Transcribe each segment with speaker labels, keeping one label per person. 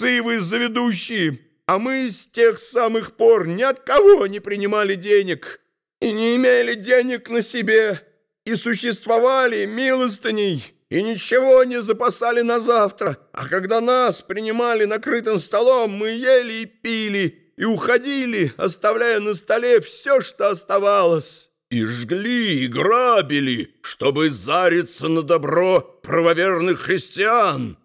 Speaker 1: Псы вы заведущие, а мы с тех самых пор ни от кого не принимали денег и не имели денег на себе, и существовали милостыней, и ничего не запасали на завтра. А когда нас принимали накрытым столом, мы ели и пили, и уходили, оставляя на столе все, что оставалось.
Speaker 2: И жгли, и грабили, чтобы зариться на добро правоверных христиан.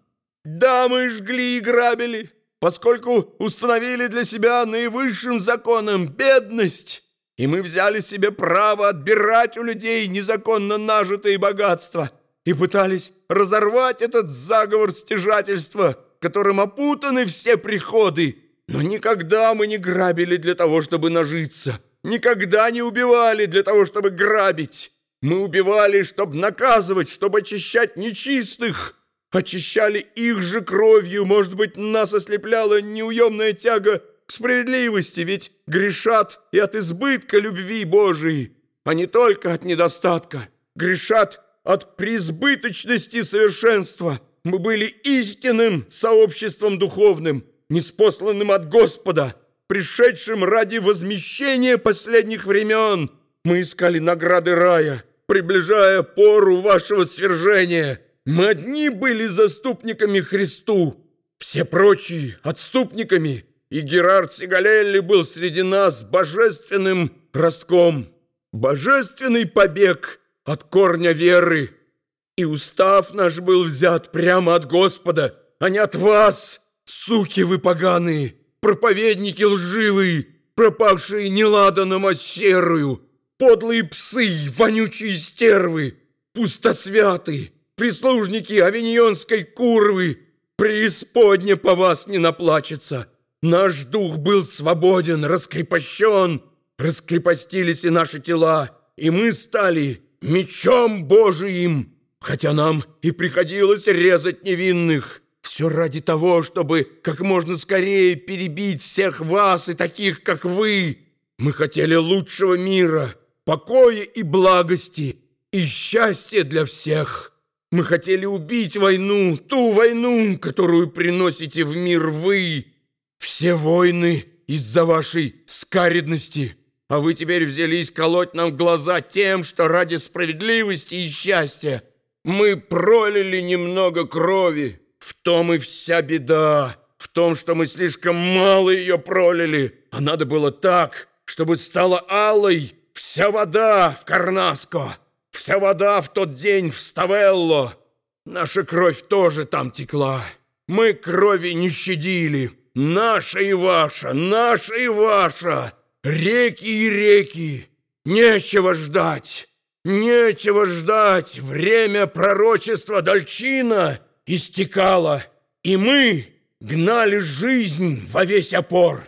Speaker 1: Да, мы жгли и грабили, поскольку установили для себя наивысшим законом бедность, и мы взяли себе право отбирать у людей незаконно нажитые богатства и пытались разорвать этот заговор стяжательства, которым опутаны все приходы. Но никогда мы не грабили для того, чтобы нажиться, никогда не убивали для того, чтобы грабить. Мы убивали, чтобы наказывать, чтобы очищать нечистых, очищали их же кровью, может быть, нас ослепляла неуемная тяга к справедливости, ведь грешат и от избытка любви Божией, а не только от недостатка. Грешат от преизбыточности совершенства. Мы были истинным сообществом духовным, неспосланным от Господа, пришедшим ради возмещения последних времен. Мы искали награды рая, приближая пору вашего свержения. Мы одни были заступниками Христу, все прочие — отступниками, и Герард Сигалелли был среди нас божественным ростком, божественный побег от корня веры. И устав наш был взят прямо от Господа, а не от вас, суки вы поганые, проповедники лживые, пропавшие неладаном серую, подлые псы, вонючие стервы, пустосвятые, прислужники авиньонской курвы, преисподня по вас не наплачется. Наш дух был свободен, раскрепощен, раскрепостились и наши тела, и мы стали мечом Божиим, хотя нам и приходилось резать невинных. Все ради того, чтобы как можно скорее перебить всех вас и таких, как вы. Мы хотели лучшего мира, покоя и благости, и счастья для всех». Мы хотели убить войну, ту войну, которую приносите в мир вы. Все войны из-за вашей скаридности. А вы теперь взялись колоть нам глаза тем, что ради справедливости и счастья мы пролили немного крови. В том и вся беда. В том, что мы слишком мало ее пролили. А надо было так, чтобы стала алой вся вода в Карнаско. Вся вода в тот день в Ставелло. Наша кровь тоже там текла. Мы крови не щадили. Наша и ваша, наша и ваша. Реки и реки. Нечего ждать. Нечего ждать. Время пророчества Дальчина истекало. И мы гнали жизнь во весь опор.